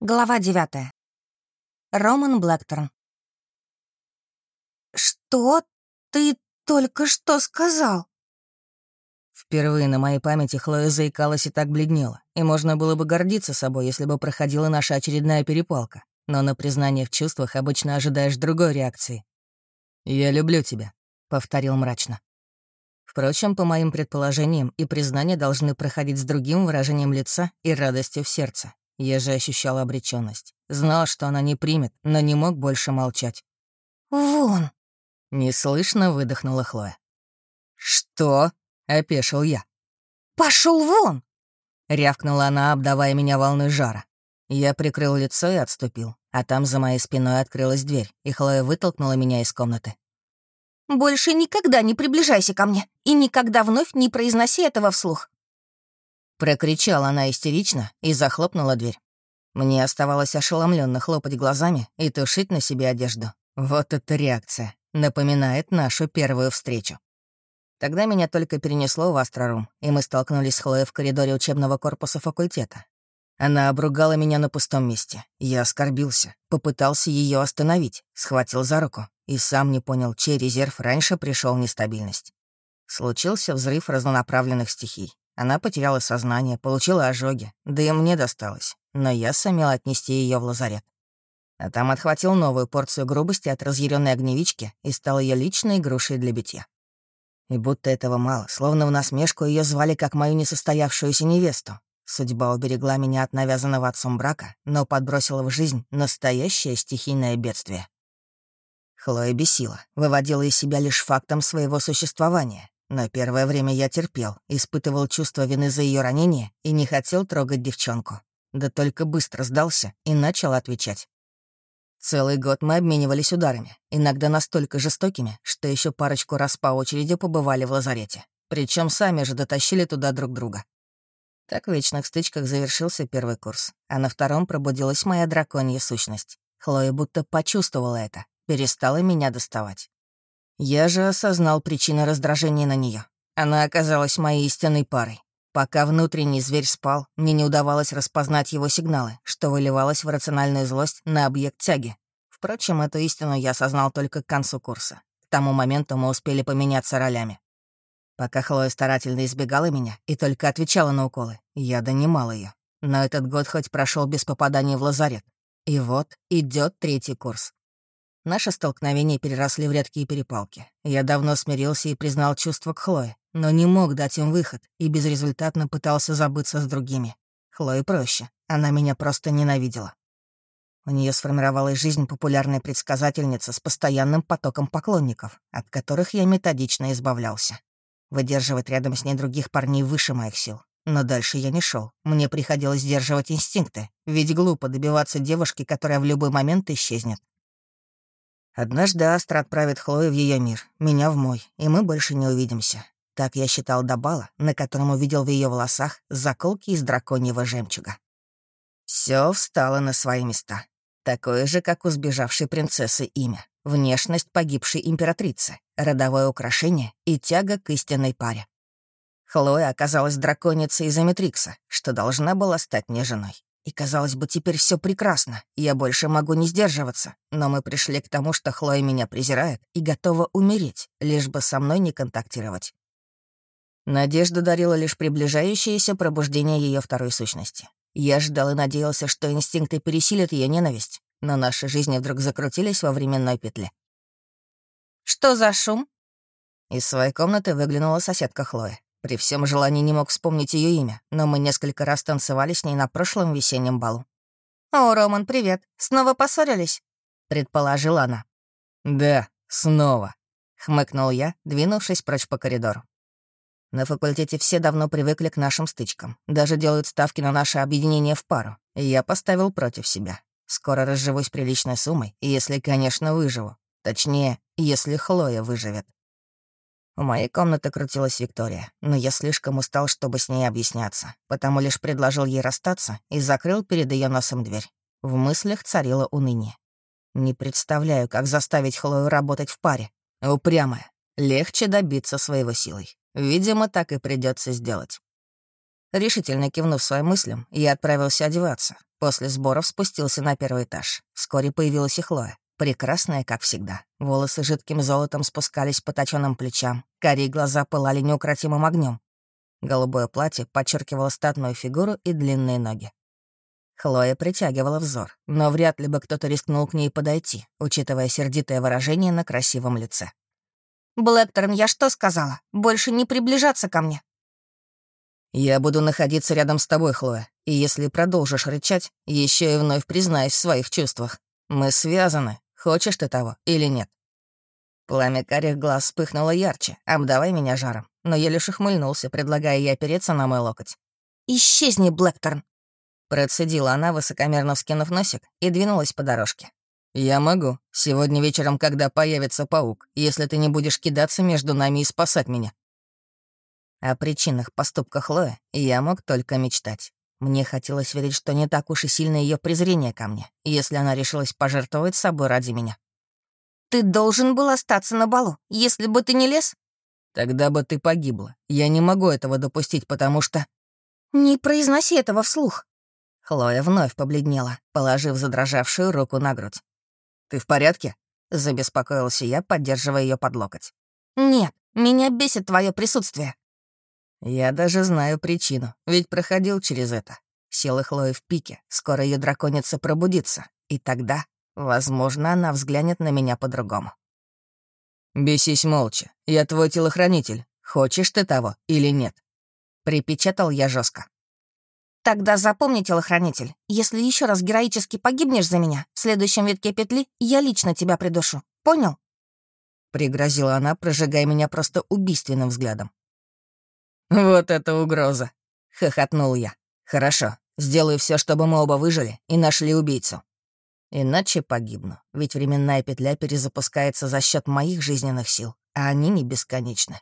Глава девятая. Роман Блэкторн. «Что ты только что сказал?» Впервые на моей памяти Хлоя заикалась и так бледнела, и можно было бы гордиться собой, если бы проходила наша очередная перепалка. Но на признание в чувствах обычно ожидаешь другой реакции. «Я люблю тебя», — повторил мрачно. Впрочем, по моим предположениям, и признания должны проходить с другим выражением лица и радостью в сердце. Я же ощущал обреченность. Знал, что она не примет, но не мог больше молчать. «Вон!» — неслышно выдохнула Хлоя. «Что?» — опешил я. Пошел вон!» — рявкнула она, обдавая меня волной жара. Я прикрыл лицо и отступил, а там за моей спиной открылась дверь, и Хлоя вытолкнула меня из комнаты. «Больше никогда не приближайся ко мне и никогда вновь не произноси этого вслух. Прокричала она истерично и захлопнула дверь. Мне оставалось ошеломленно хлопать глазами и тушить на себе одежду. Вот эта реакция. Напоминает нашу первую встречу. Тогда меня только перенесло в Астрорум, и мы столкнулись с Хлоей в коридоре учебного корпуса факультета. Она обругала меня на пустом месте. Я оскорбился, попытался ее остановить, схватил за руку и сам не понял, чей резерв раньше пришел нестабильность. Случился взрыв разнонаправленных стихий. Она потеряла сознание, получила ожоги, да и мне досталось, но я сумел отнести ее в лазарет. А там отхватил новую порцию грубости от разъяренной огневички и стал ее личной игрушей для битья. И будто этого мало, словно в насмешку ее звали как мою несостоявшуюся невесту. Судьба уберегла меня от навязанного отцом брака, но подбросила в жизнь настоящее стихийное бедствие. Хлоя бесила, выводила из себя лишь фактом своего существования, но первое время я терпел, испытывал чувство вины за ее ранение и не хотел трогать девчонку. Да только быстро сдался и начал отвечать. Целый год мы обменивались ударами, иногда настолько жестокими, что еще парочку раз по очереди побывали в лазарете. Причем сами же дотащили туда друг друга. Так в вечных стычках завершился первый курс, а на втором пробудилась моя драконья сущность. Хлоя будто почувствовала это, перестала меня доставать. Я же осознал причину раздражения на нее. Она оказалась моей истинной парой. Пока внутренний зверь спал, мне не удавалось распознать его сигналы, что выливалось в рациональную злость на объект тяги. Впрочем, эту истину я осознал только к концу курса. К тому моменту мы успели поменяться ролями. Пока Хлоя старательно избегала меня и только отвечала на уколы, я донимал ее. Но этот год хоть прошел без попадания в лазарет. И вот идет третий курс. Наши столкновения переросли в редкие перепалки. Я давно смирился и признал чувства к Хлое, но не мог дать им выход и безрезультатно пытался забыться с другими. Хлое проще, она меня просто ненавидела. У нее сформировалась жизнь популярной предсказательницы с постоянным потоком поклонников, от которых я методично избавлялся. Выдерживать рядом с ней других парней выше моих сил. Но дальше я не шел. Мне приходилось сдерживать инстинкты, ведь глупо добиваться девушки, которая в любой момент исчезнет. Однажды Астра отправит Хлою в ее мир, меня в мой, и мы больше не увидимся. Так я считал до бала, на котором увидел в ее волосах заколки из драконьего жемчуга. Все встало на свои места. Такое же, как у сбежавшей принцессы имя, внешность погибшей императрицы, родовое украшение и тяга к истинной паре. Хлоя оказалась драконицей из Аметрикса, что должна была стать мне женой. И, казалось бы, теперь все прекрасно, я больше могу не сдерживаться. Но мы пришли к тому, что Хлоя меня презирает и готова умереть, лишь бы со мной не контактировать. Надежда дарила лишь приближающееся пробуждение ее второй сущности. Я ждал и надеялся, что инстинкты пересилят ее ненависть, но наши жизни вдруг закрутились во временной петле. «Что за шум?» Из своей комнаты выглянула соседка Хлоя. При всем желании не мог вспомнить ее имя, но мы несколько раз танцевали с ней на прошлом весеннем балу. «О, Роман, привет. Снова поссорились?» — предположила она. «Да, снова», — хмыкнул я, двинувшись прочь по коридору. На факультете все давно привыкли к нашим стычкам, даже делают ставки на наше объединение в пару, и я поставил против себя. Скоро разживусь приличной суммой, если, конечно, выживу. Точнее, если Хлоя выживет. У моей комнаты крутилась Виктория, но я слишком устал, чтобы с ней объясняться, потому лишь предложил ей расстаться и закрыл перед ее носом дверь. В мыслях царило уныние. Не представляю, как заставить Хлою работать в паре. Упрямая. Легче добиться своего силой. Видимо, так и придется сделать. Решительно кивнув своим мыслям, я отправился одеваться, После сборов спустился на первый этаж. Вскоре появилась и Хлоя. Прекрасная, как всегда. Волосы жидким золотом спускались по точенным плечам. Карие глаза пылали неукротимым огнем. Голубое платье подчеркивало статную фигуру и длинные ноги. Хлоя притягивала взор, но вряд ли бы кто-то рискнул к ней подойти, учитывая сердитое выражение на красивом лице. «Блэкторн, я что сказала? Больше не приближаться ко мне?» «Я буду находиться рядом с тобой, Хлоя, и если продолжишь рычать, еще и вновь признаюсь в своих чувствах. Мы связаны, хочешь ты того или нет?» Пламя карих глаз вспыхнуло ярче, обдавай меня жаром, но я лишь ухмыльнулся, предлагая ей опереться на мой локоть. «Исчезни, Блэкторн!» Процедила она, высокомерно вскинув носик, и двинулась по дорожке. «Я могу. Сегодня вечером, когда появится паук, если ты не будешь кидаться между нами и спасать меня». О причинах поступка Хлои я мог только мечтать. Мне хотелось верить, что не так уж и сильно ее презрение ко мне, если она решилась пожертвовать собой ради меня. «Ты должен был остаться на балу. Если бы ты не лез...» «Тогда бы ты погибла. Я не могу этого допустить, потому что...» «Не произноси этого вслух», Хлоя вновь побледнела, положив задрожавшую руку на грудь. «Ты в порядке?» — забеспокоился я, поддерживая ее под локоть. «Нет, меня бесит твое присутствие». «Я даже знаю причину, ведь проходил через это. Силы Хлои в пике, скоро ее драконица пробудится, и тогда, возможно, она взглянет на меня по-другому». «Бесись молча, я твой телохранитель. Хочешь ты того или нет?» Припечатал я жестко. Тогда запомни, телохранитель, если еще раз героически погибнешь за меня, в следующем витке петли я лично тебя придушу. Понял?» Пригрозила она, прожигая меня просто убийственным взглядом. «Вот это угроза!» — хохотнул я. «Хорошо, сделаю все, чтобы мы оба выжили и нашли убийцу. Иначе погибну, ведь временная петля перезапускается за счет моих жизненных сил, а они не бесконечны.